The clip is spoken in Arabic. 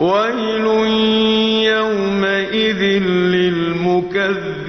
وَيْلٌ يَوْمَئِذٍ لِّلْمُكَذِّبِينَ